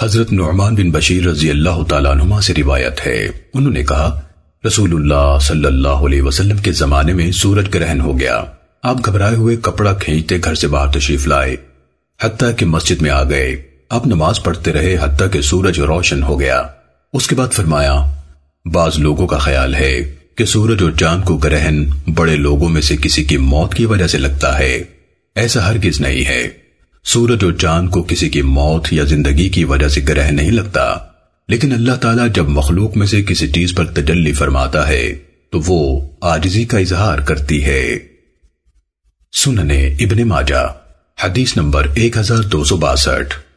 حضرت نعمان بن بشیر رضی اللہ تعالیٰ عنہما سے روایت ہے۔ انہوں نے کہا، رسول اللہ صلی اللہ علیہ وسلم کے زمانے میں سورج گرہن ہو گیا۔ آپ گھبرائے ہوئے کپڑا کھینچتے گھر سے باہر تشریف لائے۔ حتیٰ کہ مسجد میں آ گئے۔ آپ نماز پڑھتے رہے حتیٰ کہ سورج روشن ہو گیا۔ اس کے بعد فرمایا، بعض لوگوں کا خیال ہے کہ سورج اور چاند کو گرہن بڑے لوگوں میں سے کسی کی موت کی وجہ سے لگتا ہے۔ ایسا ہرگز نہیں ہے۔ سورج اور چاند کو کسی کی موت یا زندگی کی وجہ سے گرہ نہیں لگتا۔ لیکن اللہ تعالیٰ جب مخلوق میں سے کسی چیز پر تجلی فرماتا ہے، تو وہ آجزی کا اظہار کرتی ہے۔ سننے ابن ماجہ، حدیث نمبر 1262